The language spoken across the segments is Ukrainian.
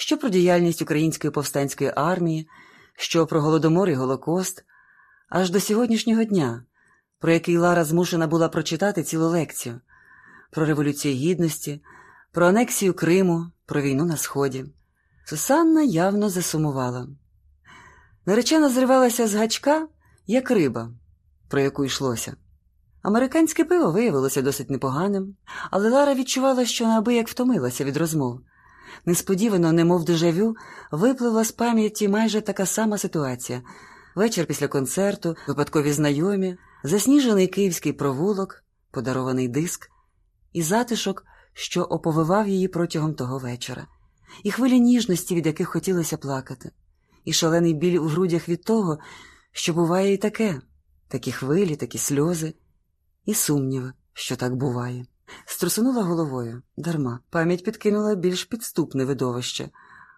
що про діяльність Української повстанської армії, що про Голодомор і Голокост, аж до сьогоднішнього дня, про який Лара змушена була прочитати цілу лекцію, про Революцію Гідності, про анексію Криму, про війну на Сході. Сусанна явно засумувала. Наречена зривалася з гачка, як риба, про яку йшлося. Американське пиво виявилося досить непоганим, але Лара відчувала, що неабияк втомилася від розмов. Несподівано, немов дежавю, випливла з пам'яті майже така сама ситуація. Вечір після концерту, випадкові знайомі, засніжений київський провулок, подарований диск, і затишок, що оповивав її протягом того вечора, і хвилі ніжності, від яких хотілося плакати, і шалений біль у грудях від того, що буває і таке, такі хвилі, такі сльози, і сумніви, що так буває. Струсунула головою дарма. Пам'ять підкинула більш підступне видовище.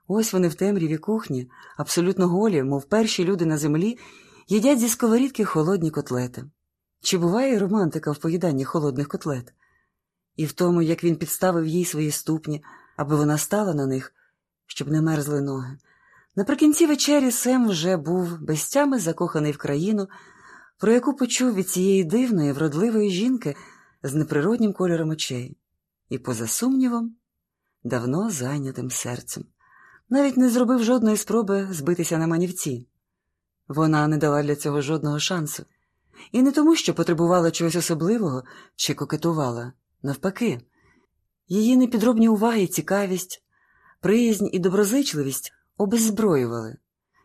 Ось вони в темряві кухні, абсолютно голі, мов перші люди на землі, їдять зі сковорідки холодні котлети. Чи буває романтика в поїданні холодних котлет? І в тому, як він підставив їй свої ступні, аби вона стала на них, щоб не мерзли ноги. Наприкінці вечері Сем вже був безтями закоханий в країну, про яку почув від цієї дивної, вродливої жінки з неприроднім кольором очей, і, поза сумнівом, давно зайнятим серцем. Навіть не зробив жодної спроби збитися на манівці. Вона не дала для цього жодного шансу. І не тому, що потребувала чогось особливого чи кокетувала, навпаки, її непідробні уваги цікавість, приязнь і доброзичливість обеззброювали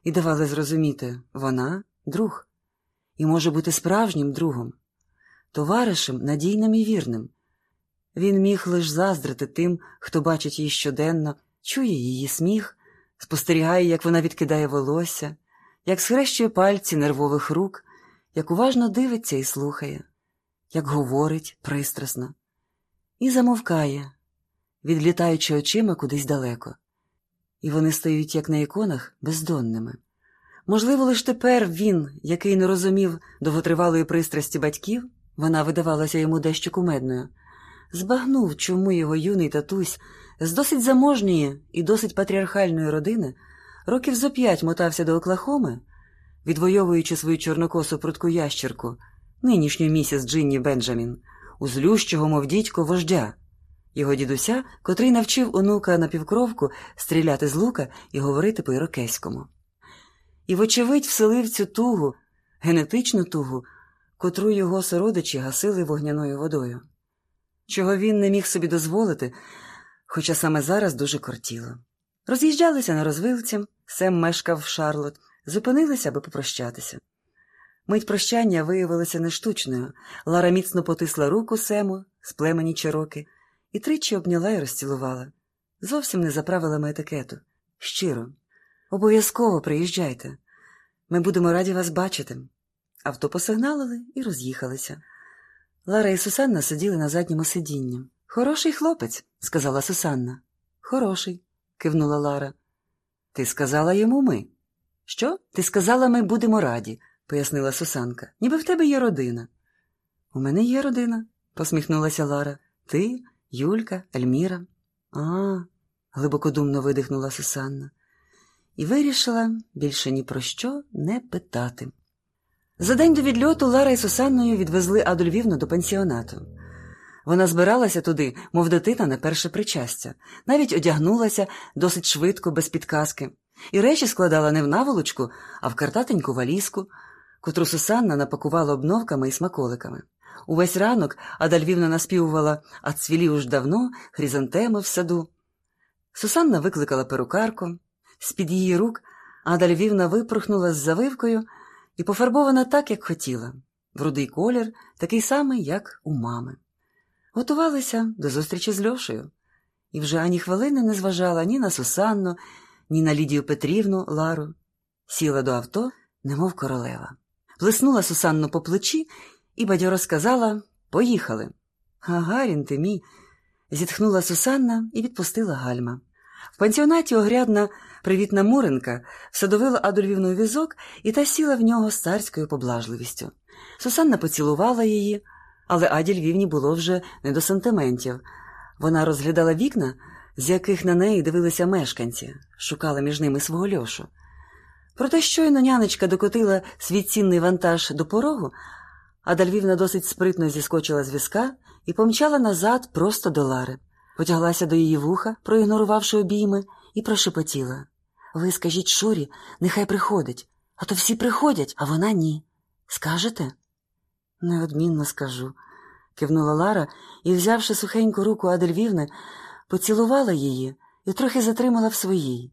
і давали зрозуміти вона друг, і може бути справжнім другом, товаришем надійним і вірним. Він міг лише заздрити тим, хто бачить її щоденно, чує її сміх, спостерігає, як вона відкидає волосся, як схрещує пальці нервових рук, як уважно дивиться і слухає, як говорить пристрасно, і замовкає, відлітаючи очима кудись далеко. І вони стають, як на іконах, бездонними. Можливо, лише тепер він, який не розумів довготривалої пристрасті батьків, вона видавалася йому дещо кумедною, збагнув, чому його юний татусь з досить заможньої і досить патріархальної родини років зо п'ять мотався до Оклахоми, відвоюючи свою чорнокосу прутку ящерку, нинішню місіс Джинні Бенджамін, у злющого, мов дідько, вождя, його дідуся, котрий навчив онука на півкровку стріляти з лука і говорити по ірокеському. І, вочевидь, вселив цю тугу, генетичну тугу, котру його сородичі гасили вогняною водою, чого він не міг собі дозволити, хоча саме зараз дуже кортіло. Роз'їжджалися на розвилці, Сем мешкав в Шарлот, зупинилися, аби попрощатися. Мить прощання виявилася нештучною. Лара міцно потисла руку Сему з племені Чироки і тричі обняла і розцілувала. Зовсім не за правилами етикету. Щиро. Обов'язково приїжджайте. Ми будемо раді вас бачити. Авто посигналили і роз'їхалися. Лара і Сусанна сиділи на задньому сидінні. Хороший хлопець, сказала Сусанна. Хороший, кивнула Лара. Ти сказала йому ми. Що? Ти сказала, ми будемо раді, пояснила Сусанка. Ніби в тебе є родина. У мене є родина, посміхнулася Лара. Ти, Юлька, Ельміра. А, глибокодумно видихнула Сусанна. І вирішила більше ні про що не питати. За день до відльоту Лара і Сусанною відвезли Аду Львівну до пансіонату. Вона збиралася туди, мов дитина на перше причастя, навіть одягнулася досить швидко, без підказки, і речі складала не в наволочку, а в картатеньку валізку, котру Сусанна напакувала обновками і смаколиками. Увесь ранок Ада Львівна наспівувала «А цвілі уж давно, хризантеми в саду. Сусанна викликала перукарку. З-під її рук Ада Львівна випорхнула з завивкою і пофарбована так, як хотіла, в рудий колір, такий самий, як у мами. Готувалися до зустрічі з Льошею, і вже ані хвилини не зважала ні на Сусанну, ні на Лідію Петрівну Лару. Сіла до авто, немов королева. Плеснула Сусанну по плечі і бадьоро сказала Поїхали. Гагарін ти мій. зітхнула Сусанна і відпустила гальма. В пансіонаті огрядна привітна Муренка всадовила Адольвівну візок, і та сіла в нього з царською поблажливістю. Сусанна поцілувала її, але Аді Львівні було вже не до сантиментів. Вона розглядала вікна, з яких на неї дивилися мешканці, шукали між ними свого льошу. Проте щойно нянечка докотила свій цінний вантаж до порогу, Ада Львівна досить спритно зіскочила з візка і помчала назад просто до Лари. Потяглася до її вуха, проігнорувавши обійми, і прошепотіла. Ви скажіть Шурі, нехай приходить, а то всі приходять, а вона ні. Скажете? Неодмінно скажу, кивнула Лара і, взявши сухеньку руку Адельвівни, поцілувала її і трохи затримала в своїй.